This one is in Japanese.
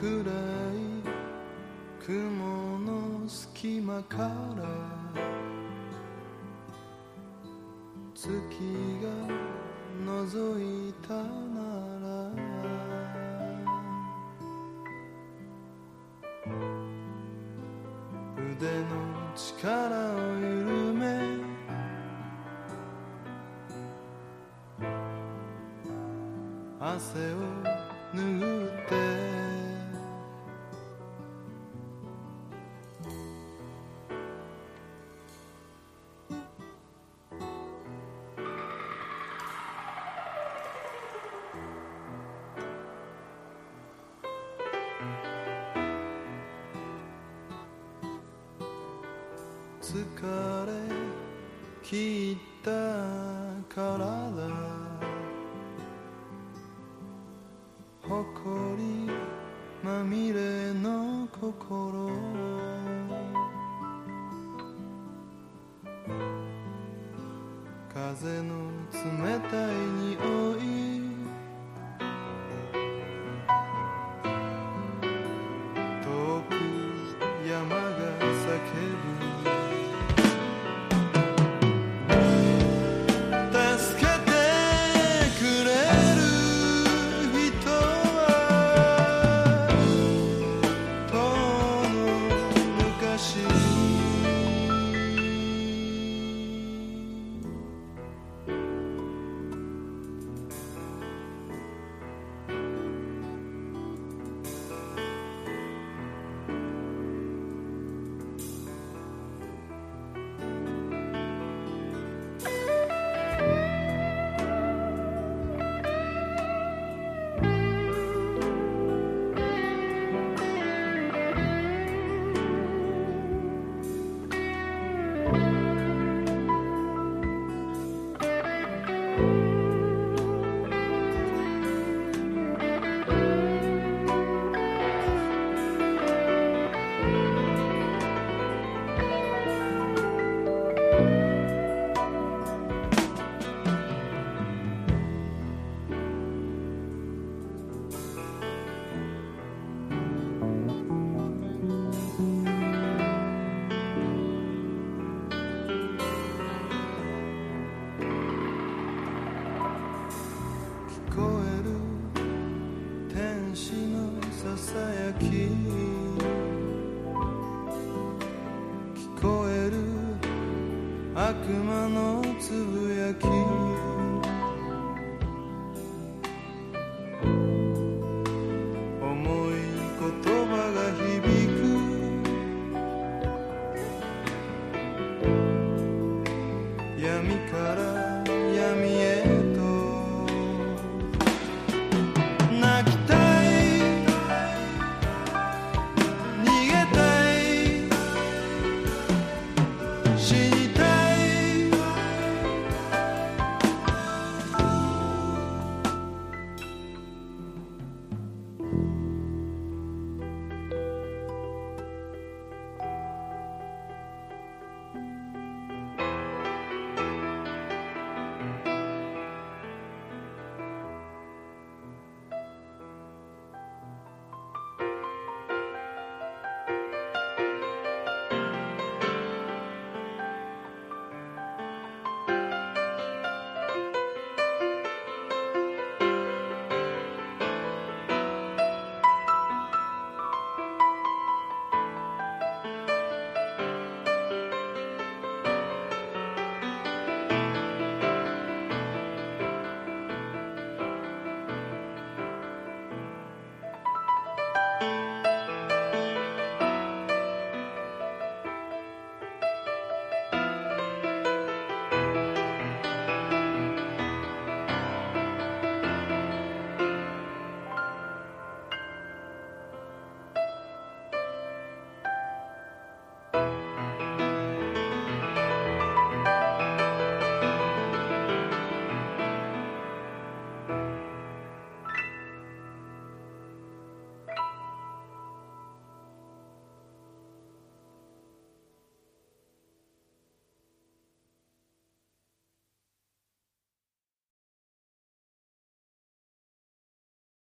暗い雲の隙間から月が覗いたなら。腕の力を緩め。汗を拭って。疲れ切った体誇りまみれの心風の冷たい匂いささやき聞こえる悪魔のつぶやき。